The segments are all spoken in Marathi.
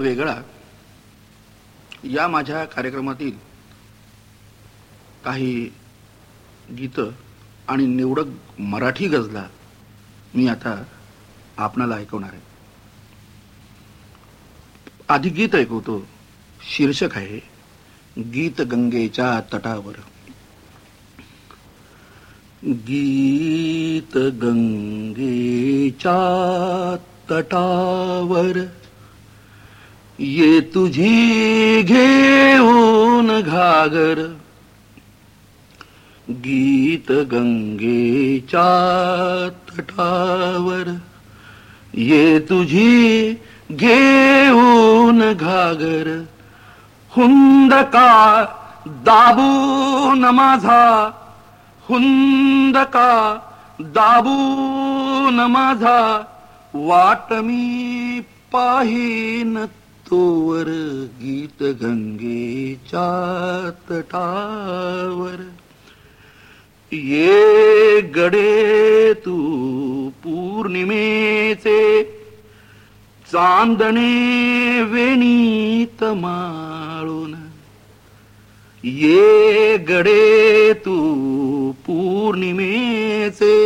वेगळा. या माझ्या कार्यक्रमातील काही गीतं आणि निवडक मराठी गजला मी आता आपणाला ऐकवणार आहे. आधी गीत ऐकवतो. शीर्षक आहे गीत गंगेच्या तटावर. गीत गंगेच्या तटावर ये तुझी घेऊन घागर. गीत गंगेच्या तटावर. ये तुझी घेऊन घागर. हुंदका दाबून माझा. हुंदका दाबून माझा. वाट मी पाहिन तोवर गीत गंगेच्या तटावर ये गडे तू पौर्णिमेचे चांदणे वेणीत माळून. ये गडे तू पौर्णिमेचे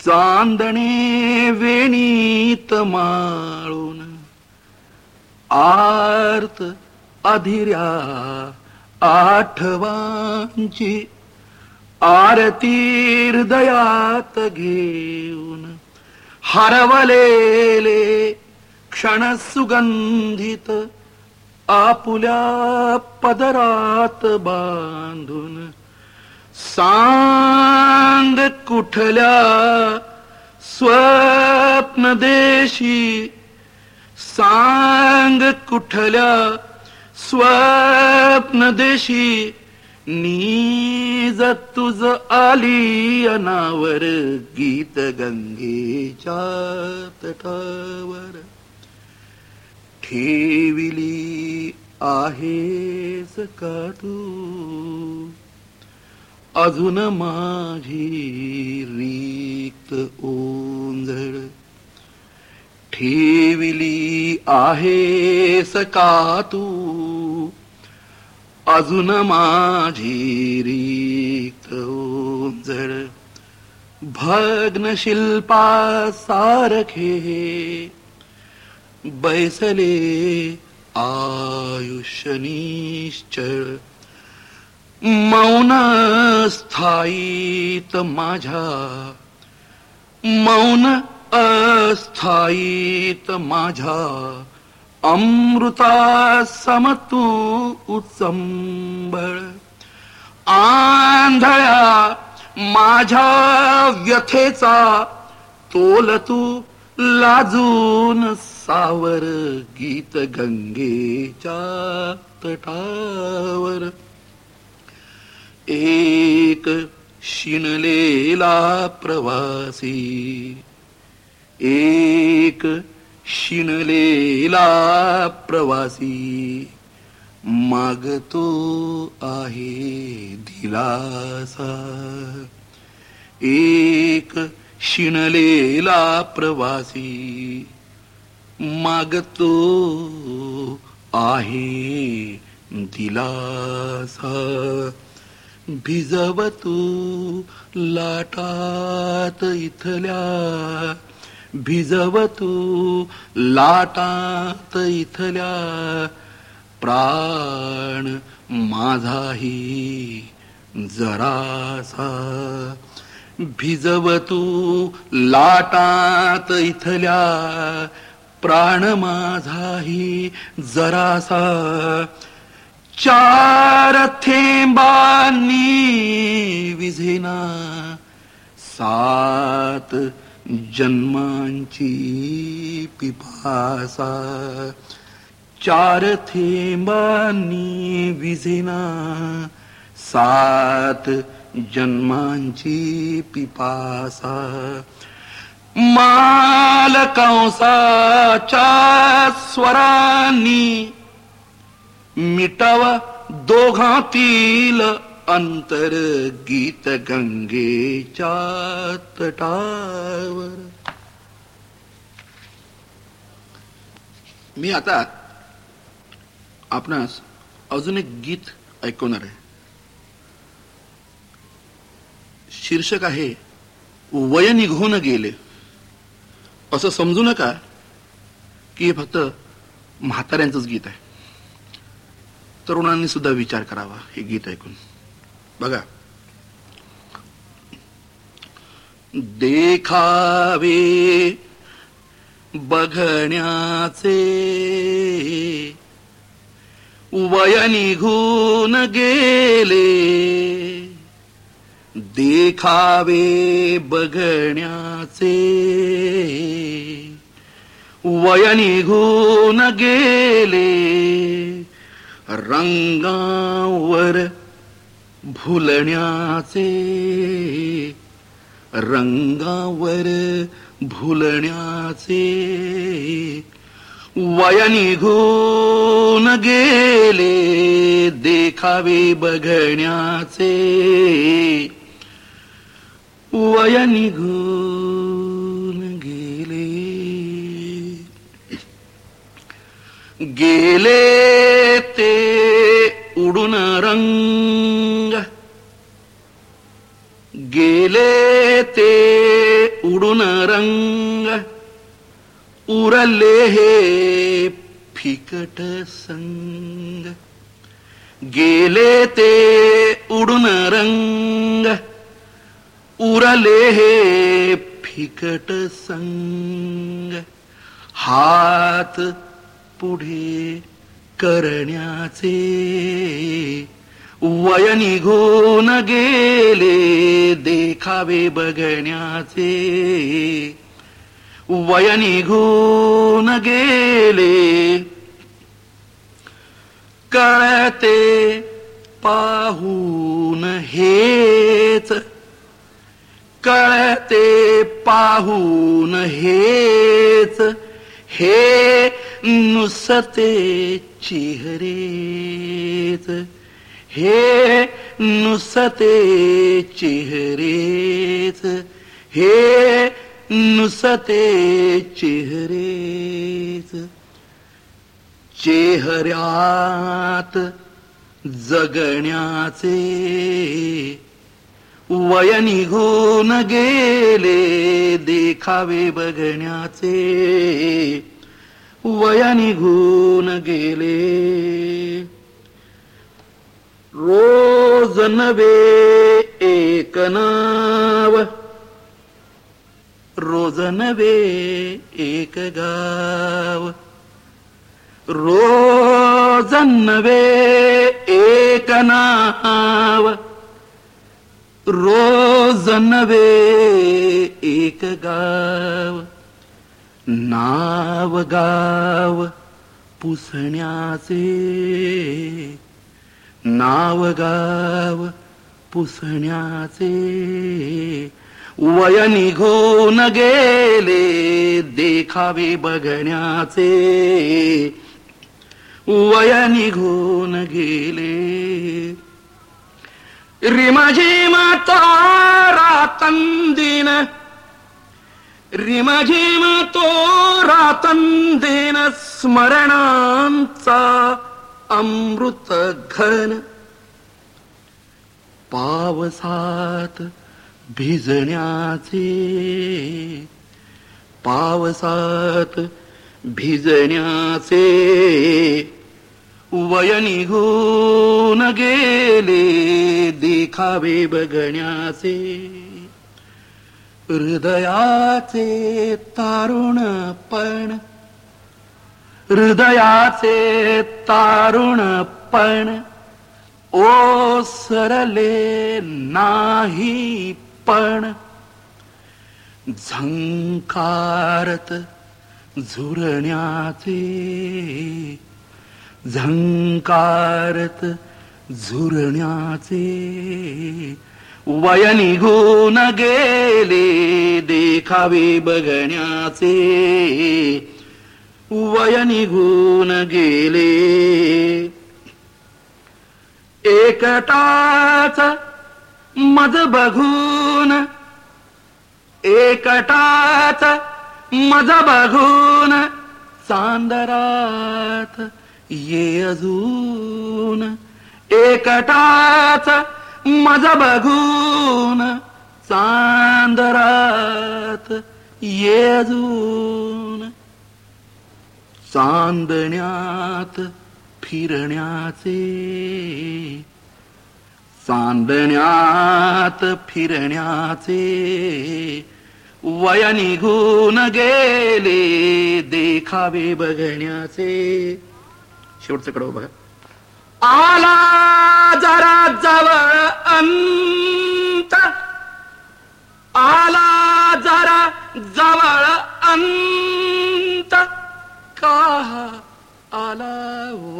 चांदणे वेणीत माळून. आर्त अधिर्या आठवांची आरती हृदयात घेऊन हरवलेले क्षण सुगंधित आपुल्या पदरात बांधून सांग कुठल्या स्वप्नदेशी सांग कुठल्या स्वप्न देशी नीज तुझ आली अनावर गीत गंगेच्या तटावर. ठेविली आहेस का तू? अजून माझी रिक्त ओंधळ ठेविली आहेस का तू अजून माझी रिक्त ओंजळ भग्न शिल्पा सारखे बैसले आयुष्य निश्चळ. मौन स्थायीत माझ्या. मौन अस्थायीत माझ्या अमृता समतू उत्संबळ. आंधळ्या माझ्या व्यथेचा तोल तू लाजून सावर गीत गंगेच्या तटावर. एक शिणलेला प्रवासी एक शिणलेला प्रवासी मागतो आहे दिलासा. एक शिणलेला प्रवासी मागतो आहे दिलासा. भिजवतो लाटात इथल्या भिजवतू लाटात इथल्या प्राण माझाही जरासा. भिजवतू लाटात इथल्या प्राण माझाही जरासा. चार थेंबांनी विझेना सात जन्मांची पिपासा चार थेंबांनी विझेना सात जन्मांची पिपासा. माल कंसाच्या स्वरांनी मिटाव दोघातील अंतर गीत गंगेच्या तटावर मी आता आपणास अजून एक गीत ऐकवणार आहे. शीर्षक आहे वय निघून गेले. असं समजू नका की हे फक्त म्हाताऱ्यांचंच गीत आहे. तरुणांनी सुद्धा विचार करावा हे गीत ऐकून. बघा. देखावे बघण्याचे. वय निघून गेले. देखावे बघण्याचे. वय निघून गेले. रंगावर भुलण्याचे रंगावर भुलण्याचे वयनी घोन गेले देखावे बघण्याचे वय घोन गेले. गेले ते उडून रंग गेले ते उडून रंग उरले हे फिकट संग. गेले ते उडून रंग उरले हे फिकट संग. हात पुढे करण्याचे वय निघून गेले देखावे बघण्याचे. वय निघून गेले कळते पाहून हेच. कळते पाहून हेच. हे नुसते चेहरेच. हे नुसते चेहरेच. हे नुसते चेहरेच. चेहऱ्यात जगण्याचे वय निघून गेले देखावे बघण्याचे वय निघून गेले. रोज नवे एक नाव. रोज नवे एक गाव. रोज नवे एक नाव. रोज नवे एक गाव. नाव गाव पुसण्याचे नाव गाव पुसण्याचे. वय निघून गेले देखावे बघण्याचे. वय निघून गेले रिमाझी मातारा तंदिन रिमाझी मातो रातंदिन स्मरणांचा. अमृत घन पावसात भिजण्याचे। पावसात भिजण्याचे। वय निघून गेले देखावे बघण्याचे। हृदयाचे तारुणपण हृदयाचे तारुणपण ओसरले नाही पण. झंकारत झुरण्याचे झंकारत झुरण्याचे. वय निघून गेले देखावे बघण्याचे. वय निघून गेले. एकटाच मज बघून एकटाच मज बघून चांदरात ये अजून. एकटाच मज बघून चांदरात ये अजून. चांदण्यात फिरण्याचे. चांदण्यात फिरण्याचे. वय निघून गेले देखावे बघण्याचे. शेवटचं कडव बघा. आला जरा जवळ अंत. आला जरा जवळ अंत.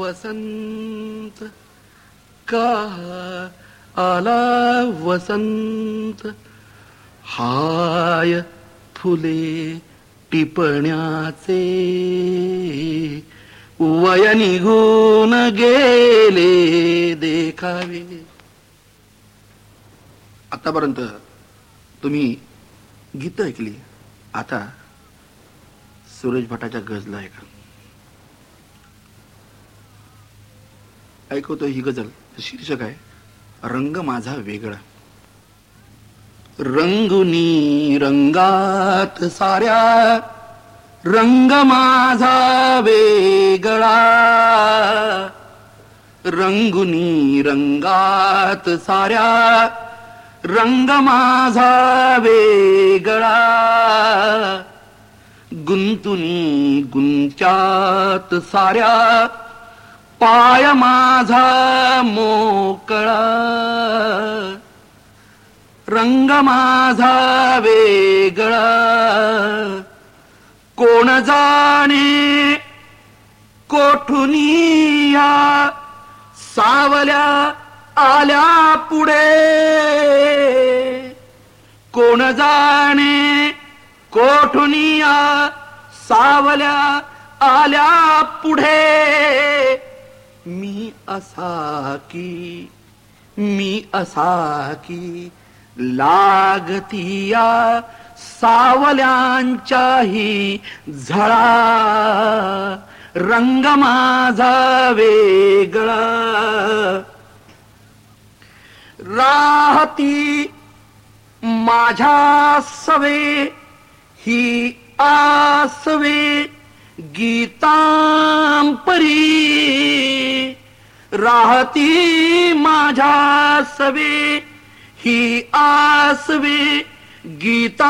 वसंत का आला वसंत. हाय फुले टिपण्याचे वय निघून गेले देखावे. आतापर्यंत तुम्ही गीत ऐकली. आता सुरेश भटाच्या गजला ऐका. ऐकवतो ही गजल. शीर्षक आहे रंग माझा वेगळा. रंगुनी रंगात साऱ्या रंग माझा वेगळा. रंगुनी रंगात साऱ्या रंग माझा वेगळा. गुंतुनी गुंच्यात साऱ्या पाय माझा मोकळा. रंग माझा वेगळा. कोण जाणे कोठुनिया सावल्या आल्या पुढे. कोण जाणे कोठुनिया सावल्या आल्या पुढे. मी असा की मी असा की लागतिया सावल्यांच्याही झळा. रंग माझा वेगळा. राहती माझ्या सवे ही आसवे. गीतांपरी राहती माझ्या सवे ही आसवे गीतांपरी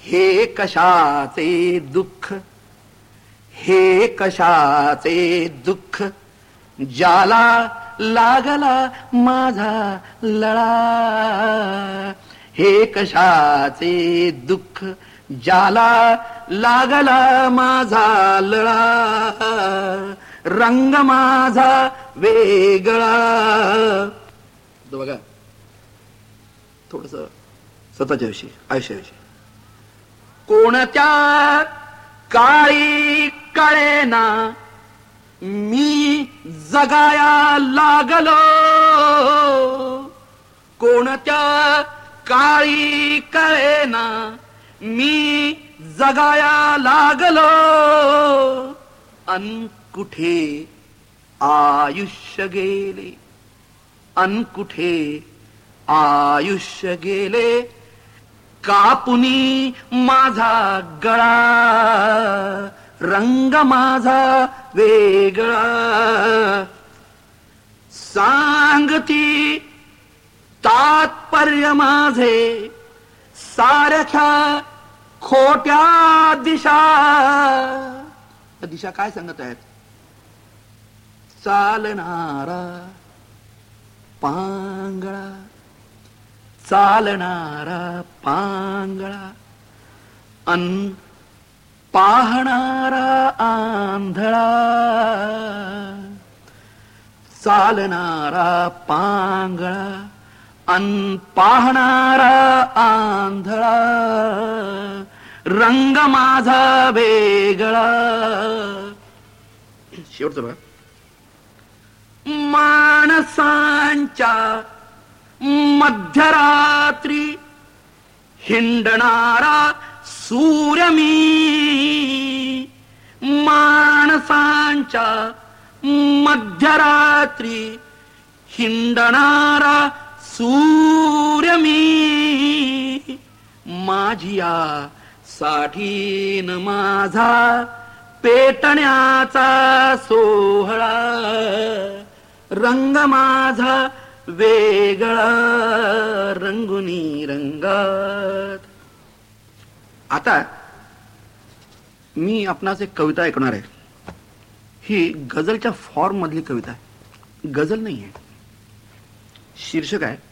हे कशाचे दुःख? हे कशाचे दुःख? ज्याला लागला माझा लळा हे कशाचे दुःख? ज्याला लागला माझा लळा रंग माझा वेगळा. बघा थोडस स्वतःच्या विषयी आयुष्याविषयी कोणत्या काळी कळेना मी जगाया लागलो. कोणत्या काळी कळेना मी जगाया लागलो. अन कुठे आयुष्य गेले? अन कुठे आयुष्य गेले? कापुनी माझा गळा रंग माझा वेगळा. सांगती तात्पर्य माझे सारख्या खोट्या दिशा. त्या दिशा काय सांगत आहेत? चालणारा पांगळा. चालणारा पांगळा. अन पाहणारा आंधळा. चालणारा पांगळा. अन पाहणारा आंधळा रंग माझा वेगळा. शेवटचं बघा. माणसांच्या मध्यरात्री हिंडणारा सूर्य मी माणसांच्या मध्यरात्री हिंडणारा सूर्य मी माझिया साठीन माझा पेटण्याचा सोहळा रंग माझा वेगळा रंगुनी रंगात आता मी आपणास एक कविता ऐकणार आहे. ही गझलच्या फॉर्म मधली कविता आहे. गझल नाही आहे शीर्षक आहे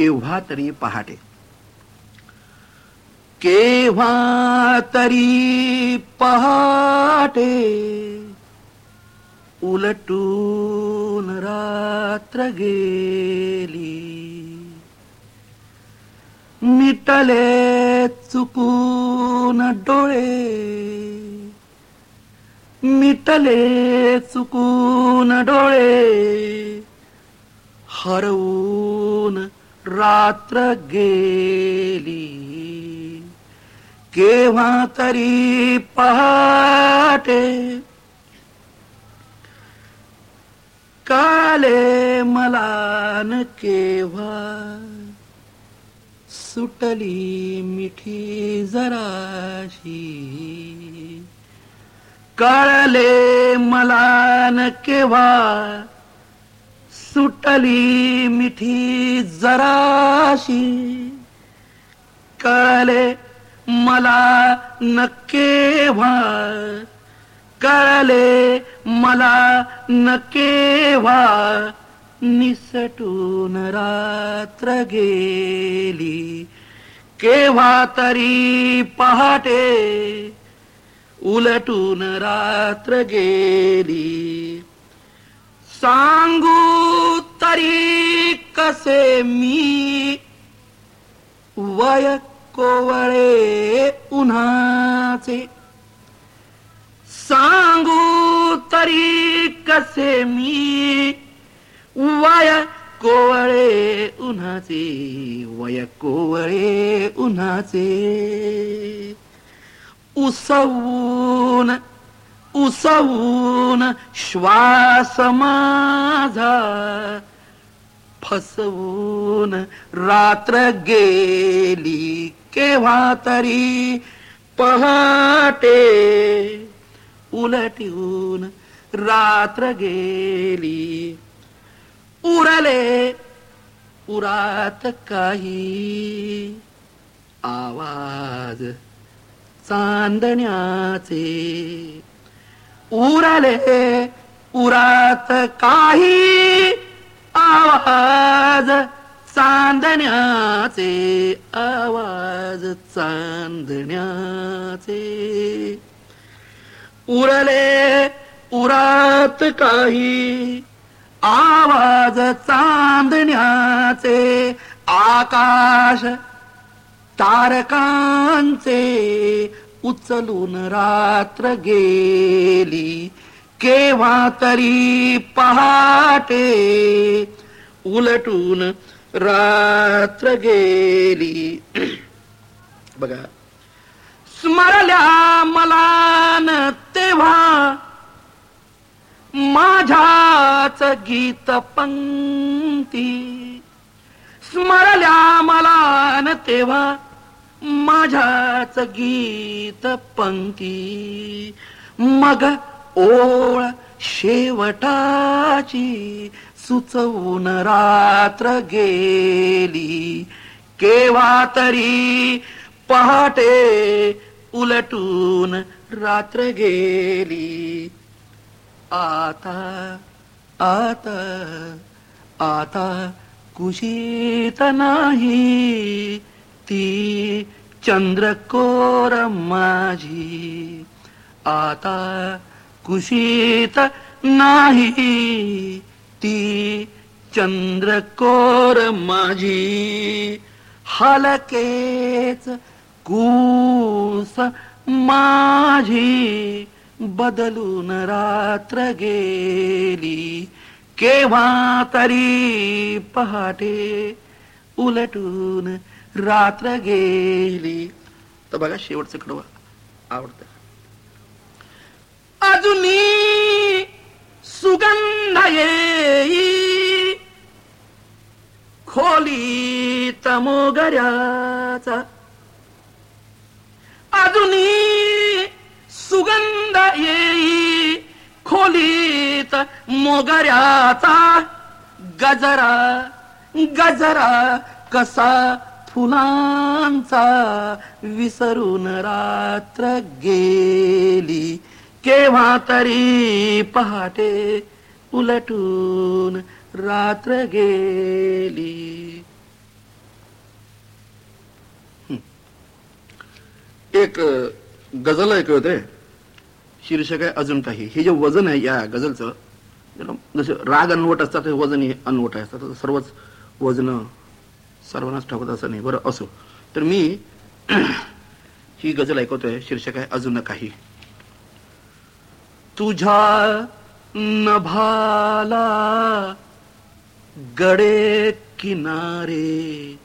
केव्हा तरी पहाटे. केव्हा तरी पहाटे उलटून रात्र गेली. मिटले चुकून डोळे. मिटले चुकून डोळे. हरवून रात्र गेली केव्हा तरी पहाटे काले मलान केव्हा सुटली मिठी जराशी. कळले मलान केव्हा सुटली मिठी जराशी. कळले मला न कळले मला न केव्हा निसटून रात्र गेली. केव्हा तरी पहाटे उलटून रात्र गेली. सांगू तरी कसे मी? वय कोवळे उन्हाचे. सांगू तरी कसे मी? वय कोवळे उन्हाचे वय कोवळे उन्हाचे. उसवून उसवून श्वास माझा. फसवून रात्र गेली केव्हा तरी पहाटे. उलटून रात्र गेली. उरले उरात काही आवाज चांदण्याचे. उरले उरात काही आवाज चांदण्याचे आवाज चांदण्याचे. उरले उरात काही आवाज चांदण्याचे आकाश तारकांचे उचलून रात्र गेली केव्हा तरी पहाटे उलटून रात्र गेली बघा स्मरल्या मला न तेव्हा माझ्याच गीत पंक्ती स्मरल्या मला न तेव्हा माझ्याच गीत पंक्ती मग ओळ शेवटाची सुचवून रात्र गेली. केव्हा तरी पहाटे उलटून रात्र गेली. आता आता आता कुशीत नाही. ती चंद्रकोर माझी. आता कुशीत नाही ती चंद्रकोर माझी. हलकेच कूस माझी बदलून रात्र गेली. केव्हा तरी पहाटे उलटून रात्र गेली तर बघा शेवटचं कडवा आवडतं. अजूनी सुगंध येई. खोली तमोगऱ्याचा अजूनी सुगंध येई. खोलीत मोगऱ्याचा. गजरा गजरा कसा फुलांचा विसरून रात्र गेली. केव्हा तरी पहाटे उलटून रात्र गेली. एक गझल ऐकत होते शीर्षक आहे अजून काही. हे जे वजन आहे या गझलचं जसं राग अनवट असतात ते वजन हे अनवट आहे. असतात सर्वच वजन सर्वांनाच ठाकत असं नाही. बरं असो. तर मी ही गजल ऐकवतोय शीर्षक आहे अजून काही. तुझ्या नभाला गडे किनारे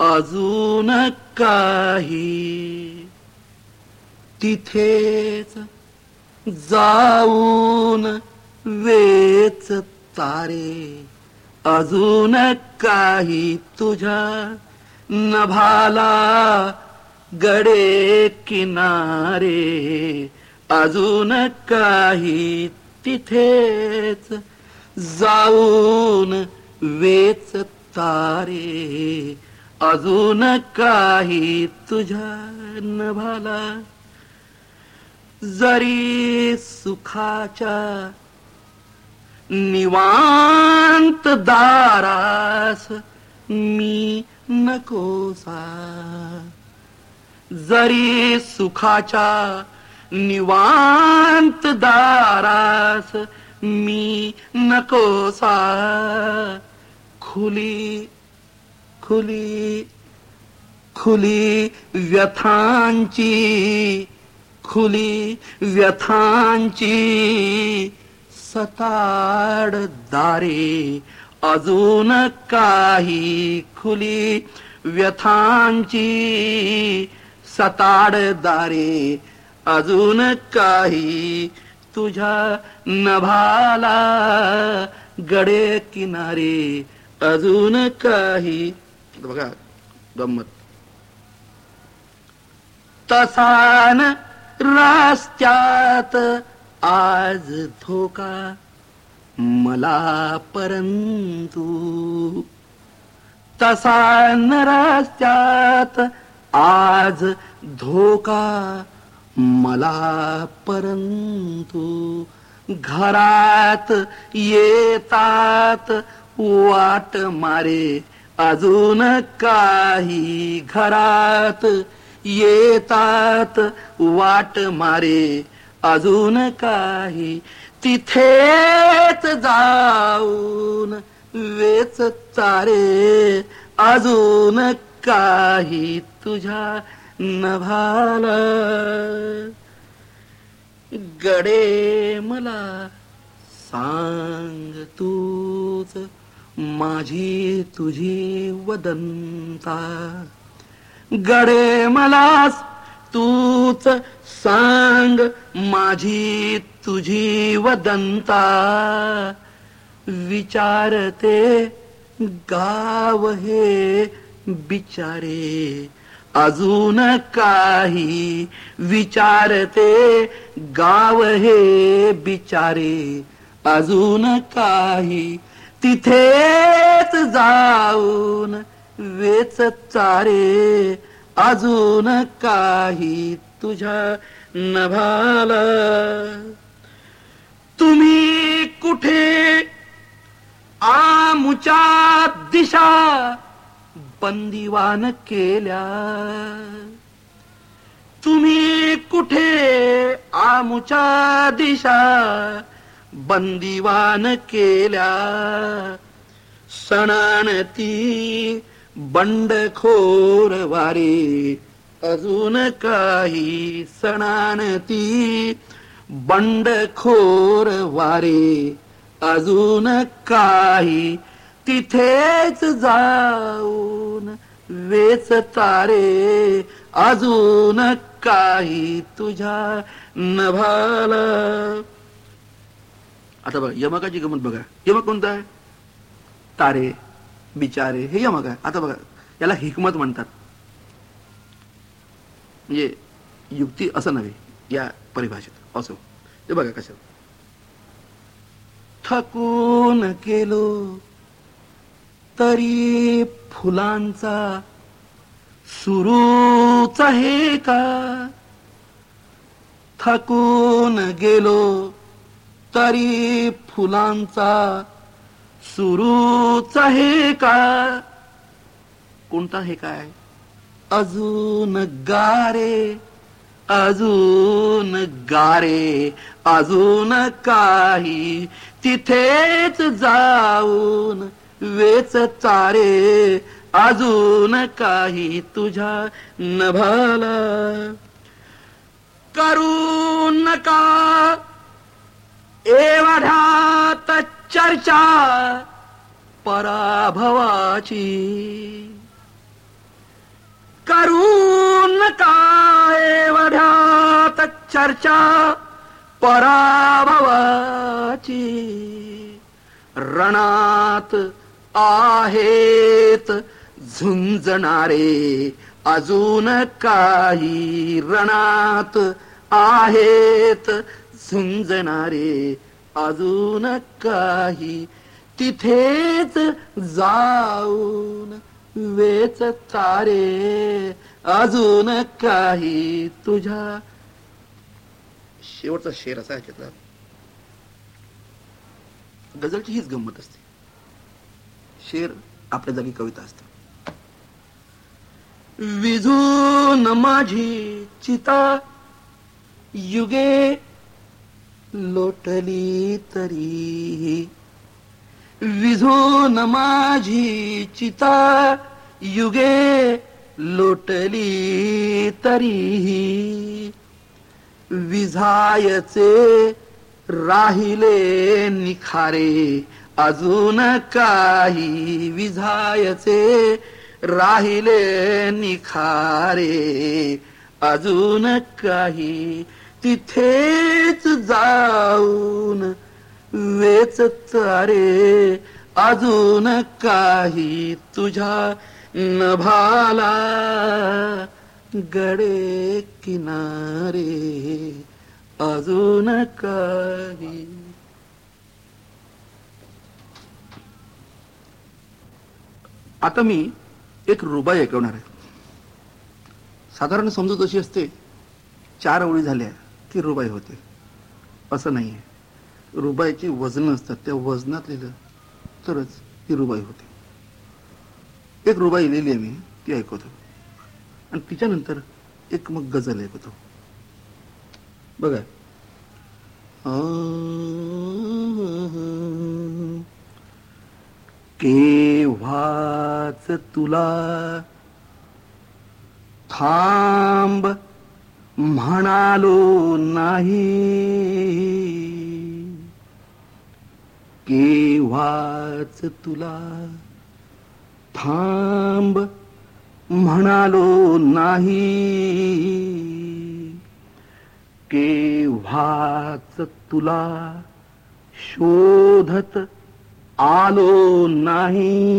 अजून काही. तिथेच जाऊन वेच तारे. अजून काही तुझ्या नभाला गडे किनारे अजून काही तिथेच जाऊन वेच तारे अजून काही तुझ्या नभाला जरी सुखाच्या निवांत दारास मी नकोसा. जरी सुखाच्या निवांत दारास मी नकोसा. खुली खुली खुली व्यथांची खुली व्यथांची सताड दारे अजून काही खुली व्यथांची सताड दारे अजून काही तुझ्या नभाला गडे किनारे अजून काही बघा गंमत. तसान रास्त्यात आज धोका मला परंतु. तसान रस्त्यात आज धोका मला परंतु. घरात येतात वाट मारे अजून काही घरात येतात वाट मारे अजून काही. तिथेच जाऊन वेच तारे. अजून काही तुझ्या नभाला. गडे मला सांग तूच माझी तुझी वदंता गडे मला तूच सांग माझी तुझी वदंता. विचारते गाव हे बिचारे. अजून काही विचारते गाव हे बिचारे. अजून काही तिथेच जाऊन वेच चारे. अजून काही तुझ्या नभाला. तुम्ही कुठे आमुच्या दिशा बंदिवान केल्या? तुम्ही कुठे आमुच्या दिशा बंदिवान केल्या? सणानती बंडखोर वारे अजून काही सणानती बंडखोर वारे अजून काही तिथेच जाऊन वेच तारे अजून काही तुझ्या नभाला. आता बघा यमकाची गमत बघा. यमक कोणता आहे? तारे बिचारे हे यमक आहे. आता बघा याला हिकमत म्हणतात. म्हणजे युक्ती असं नव्हे या परिभाषेत. असो. ते बघा कशा थकून गेलो तरी फुलांचा सुरूच आहे का? थकून गेलो तरी फुलांचा सुरूच आहे का? कोणता हे काय? अजून गारे अजून गारे अजून काही. तिथेच जाऊन वेच चारे अजून काही तुझ्या नभाला. करू नका एवढ्यात चर्चा पराभवाची. करून काय वढ्यात चर्चा पराभवाची? रणात आहेत झुंजणारे अजून काही रणात आहेत झुंजणारे अजून काही. तिथेच जाऊन वेच तारे अजून काही तुझ्या. शेवटचा शेर असा ह्याच्यातला गझलची हीच गंमत असते. शेर आपल्या जागी कविता असते. विझून माझी चिता युगे लोटली तरीही विधो न माझी चिता युगे लोटली तरीही. विझायचे राहिले निखारे अजून काही विझायचे राहिले निखारे अजून काही तिथेच जाऊन वेच अरे अजून काही तुझ्या नभाला. गडे किनारे अजून काही. आता मी एक रुबाई ऐकवणार आहे. साधारण समजूत अशी असते चार ओळी झाल्या की रुबाई होते. असं नाही आहे रुबाईची वजन असतात त्या वजनात लिहिलं तरच ती रुबाई होते. एक रुबाई लिहिली आहे मी ती ऐकवतो. आणि तिच्यानंतर एक मग गझल ऐकवतो. बघा. केव्हाच तुला थांब म्हणालो नाही. केव्हाच तुला? थांब म्हणालो नाही. केव्हाच तुला? शोधत आलो नाही.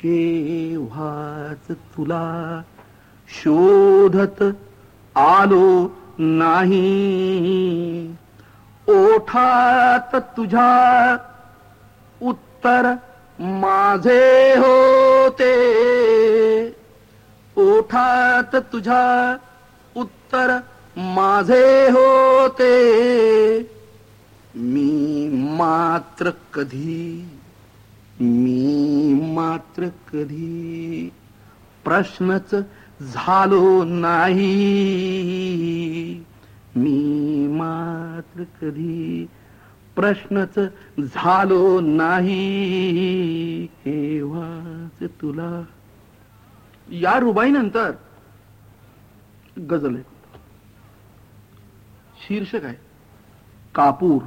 केव्हाच तुला? शोधत आलो नाही. ओठात तुझ्या उत्तर माझे होते. ओठात तुझ्या उत्तर माझे होते. मी मात्र कधी मी मात्र कधी प्रश्नच झालो नाही. मी मात्र कधी प्रश्नच झालो नाही. केव्हाच तुला? या रुबाईनंतर गजल आहे शीर्षक आहे कापूर.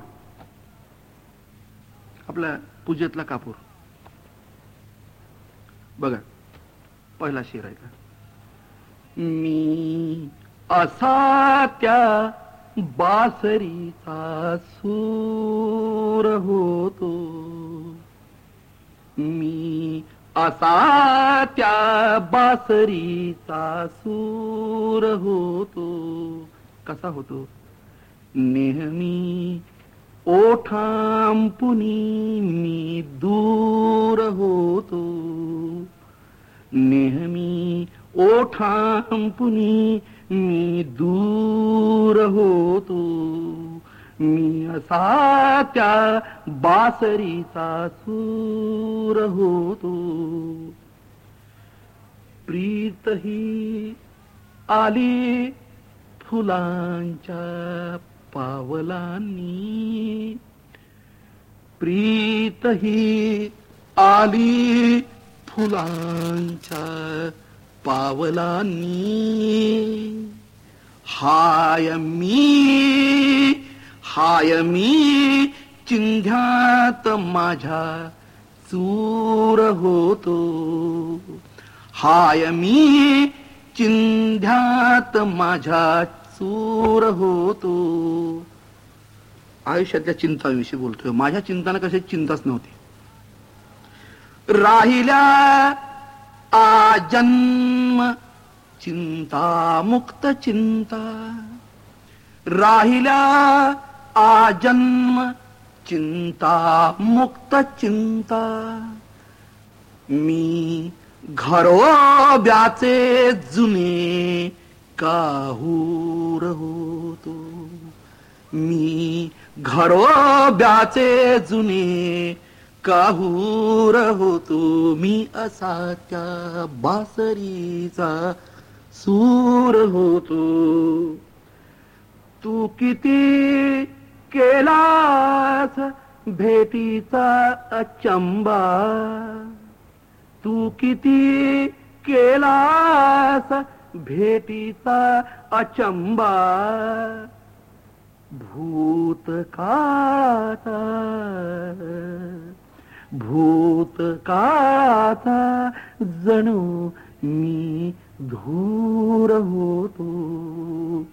आपल्या पूजेतला कापूर. बघा पहिला शेर आहे का? मी असा त्या बासरीचा सूर होतो. मी असा त्या बासरीचा सूर होतो. कसा होतो? नेहमी ओठांपुनी मी दूर होतो. नेहमी ओठांपुनी मी दूर होतो. मी असा त्या बासरीचा सूर होतो. प्रीत ही आली फुलांच्या पावलांनी. प्रीत ही आली फुलांच्या पावलांनी. हाय मी हाय मी चिंध्यात माझ्या चूर होतो. हाय मी चिंध्यात माझ्या चूर होतो. आयुष्यातल्या चिंताविषयी बोलतोय. माझ्या चिंताना कशा चिंताच नव्हती. राहिल्या आजन्म चिंता मुक्त चिंता राहिल्या आजन्म चिंता मुक्त चिंता मी घरोब्याचे जुने काहूर होतो मी घरोब्याचे जुने काहूर होतो मी असा त्या बासरीचा सूर होतो. तू किती केलास भेटीचा अचंबा? तू किती केलास भेटीचा अचंबा? भूतकाळाचा भूतकाळाचा जणू मी धूर होतो.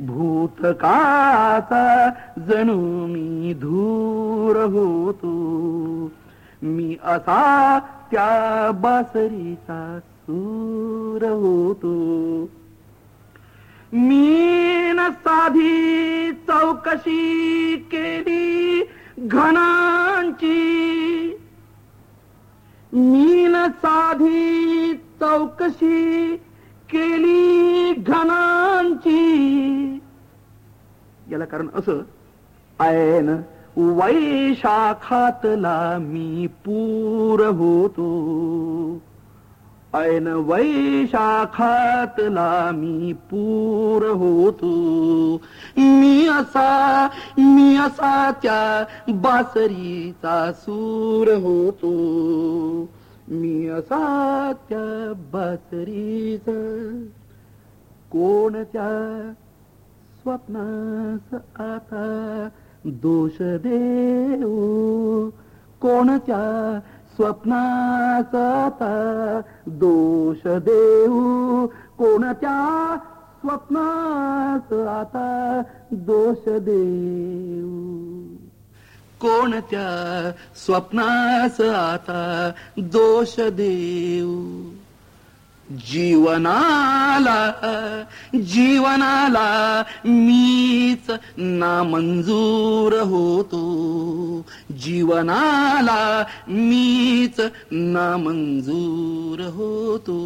भूतकाळाचा जणू मी धूर होतो. मी असा त्या बासरीचा सूर होतो. मी न साधी चौकशी केली घनांची मी न साधी चौकशी केली घनांची. याला कारण असं ऐन वैशाखातला मी पूर होतो. ऐन वैशाखातला मी पूर होतो. मी असा मी असा त्या बासरीचा सूर होतो. मी असा त्या बासरीचा कोणत्या स्वप्नास आता दोष देऊ? कोणत्या स्वप्नाचा दोष देऊ. कोणत्या स्वप्नास आता दोष देऊ? कोणत्या स्वप्नास आता दोष देऊ? जीवनाला जीवनाला मीच नामंजूर होतो. जीवनाला मीच नामंजूर होतो.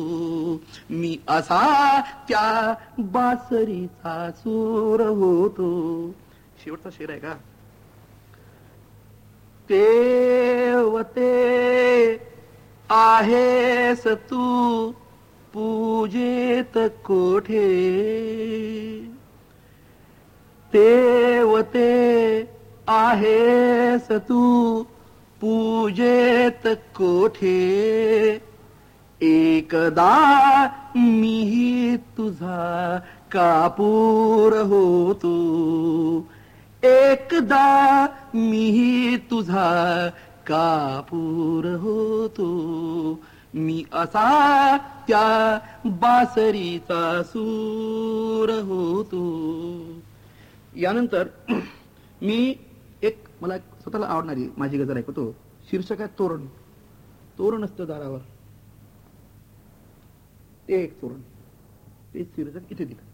मी असा त्या बासरीचा सूर होतो. शेवटचा शेर आहे का? देवते आहेस तू पूजेत कोठे? देवते आहेस तू पूजेत कोठे? एकदा मीही तुझा कापूर होतो. एकदा मीही तुझा कापूर होतो. मी असा त्या बासरीचा सूर होतो. यानंतर मी एक मला स्वतःला आवडणारी माझी गजल ऐकतो. शीर्षक आहे तोरण. तोरण असतं दारावर. ते एक तोरण. ते शीर्षक इथे दिलं.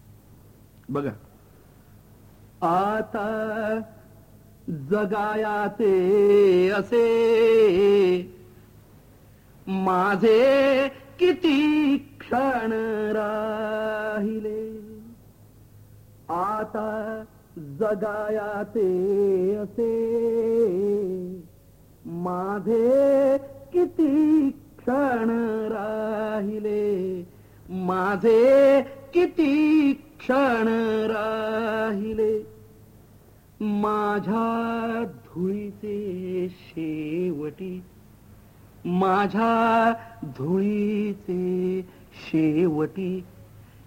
बघा. आता जगायाचे असे माझे किती क्षण राहिले. आता जगायाचे असे. माझे किती क्षण राहिले. माझे किती क्षण राहिले. माझ्या धुळीचे शेवटी माझ्या धुळीचे शेवटी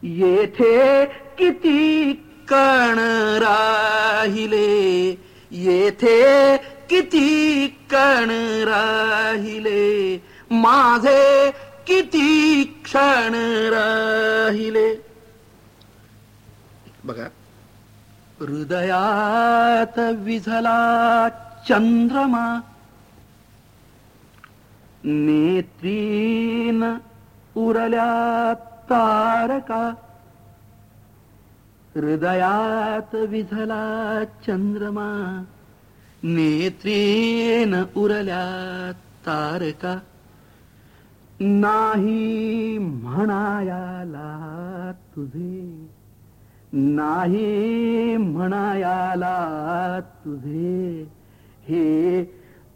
येथे किती कण राहिले? येथे किती कण राहिले? माझे किती क्षण राहिले? बघा हृदयात विझला चंद्रमा नेत्रीन उरल्या तारका हृदयात विझला चंद्रमा नेत्रीन उरल्या तारका नाही म्हणायाला तुझे नाही म्हणायाला तुझे हे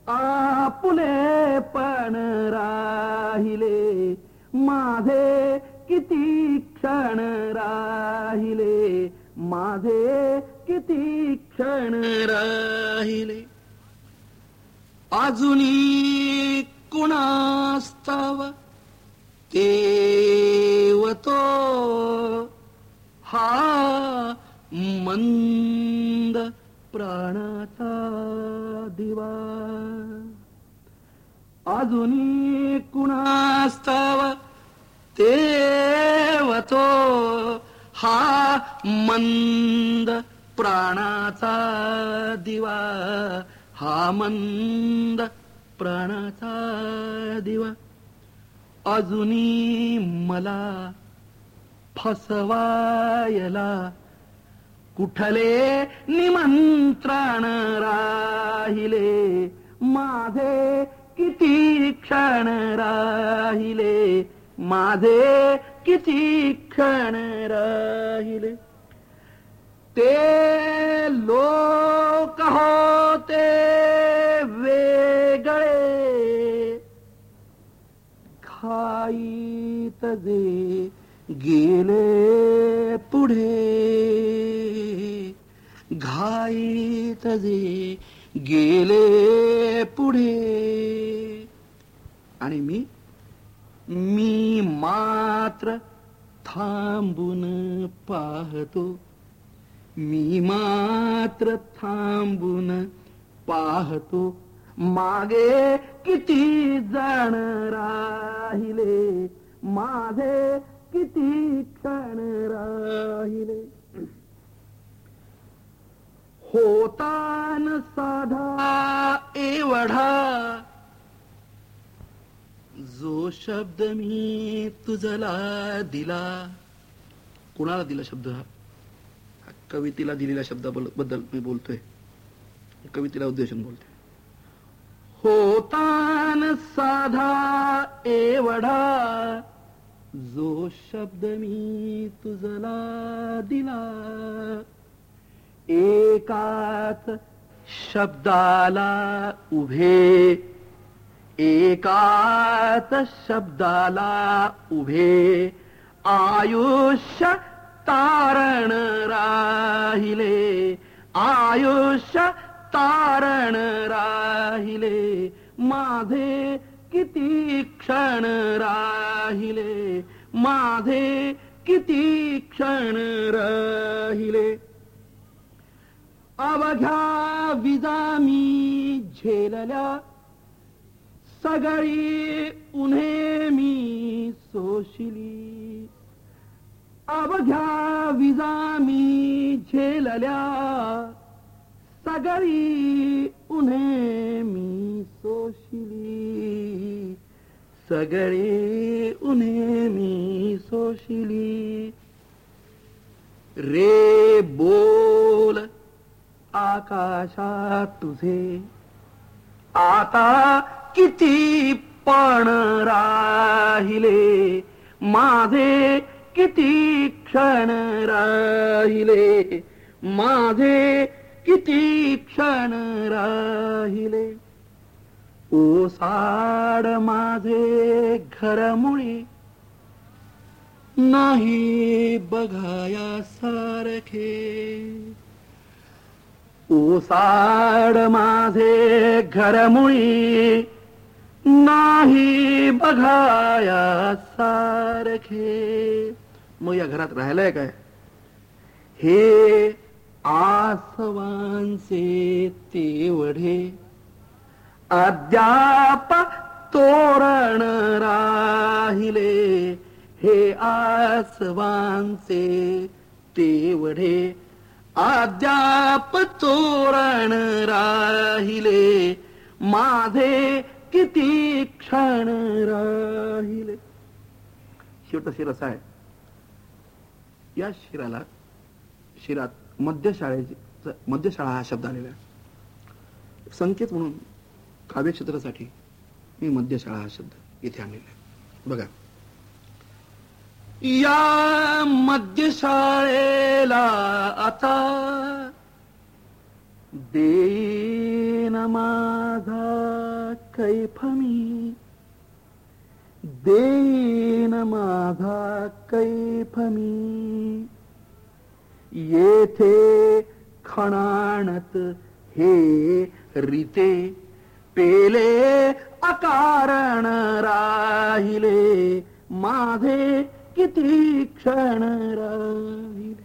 आपुले पण राहिले. माझे किती क्षण राहिले. माझे किती क्षण राहिले. अजूनी कुणास्ताव तेव तो हा मंद प्राणाचा दिवा. अजूनी कुणास्तव तेवतो हा मंद प्राणाचा दिवा हा मंद प्राणाचा दिवा. अजूनी मला फसवायला कुठले निमंत्रण राहिले? माझे किती क्षण राहिले? माझे किती क्षण राहिले? ते लोक होते वेगळे. घाईत जे गेले पुढे घाईत जे गेले पुढे. आणि मी मी मात्र थांबून पाहतो. मी मात्र थांबून पाहतो. मागे किती जण राहिले? माझे किती क्षण राहिले? होतान साधा एवढा जो शब्द मी तुझला दिला कुणाला दिला शब्द हा? हा कवितेला दिलेल्या शब्दाबद्दल मी बोलतोय. कवितेला उद्देशून बोलतोय. होतान साधा एवढा जो शब्द मी तुझला दिला एकाच शब्दाला उभे. एकाच शब्दाला उभे. आयुष्य तारण राहिले. आयुष्य तारण राहिले. माझे किती क्षण राहिले. माझे किती क्षण राहिले. Avaka vizami jhelala Sagari unhe mi soshili Avaka vizami jhelala Sagari unhe mi soshili Sagari unhe mi soshili Re bola आकाशात तुझे आता किती पण राहिले माझे किती क्षण राहिले माझे किती क्षण राहिले. ओसाड माझे घरमुळे नाही बघाया सारखे ओसाड माझे घरमुळी नाही बघाया सारखे. मग या घरात राहिलंय काय? हे आसवांचे तेवढे. अद्याप तोरण राहिले हे आसवांचे तेवढे. अद्याप चोरण राहिले. माझे किती क्षण राहिले. शेवटा शिर असा आहे या शिराला शिरात मध्यशाळेची मध्यशाळा हा शब्द आलेला आहे. संकेत म्हणून काव्यक्षेत्रासाठी मी मध्यशाळा हा शब्द इथे आणलेला आहे. बघा. या मध्यशाळेला आता देन माझा कैफ मी देन माझा कैफ मी येथे खणाणत हे रीते पेले अकारण राहिले माझे किती क्षण राहील?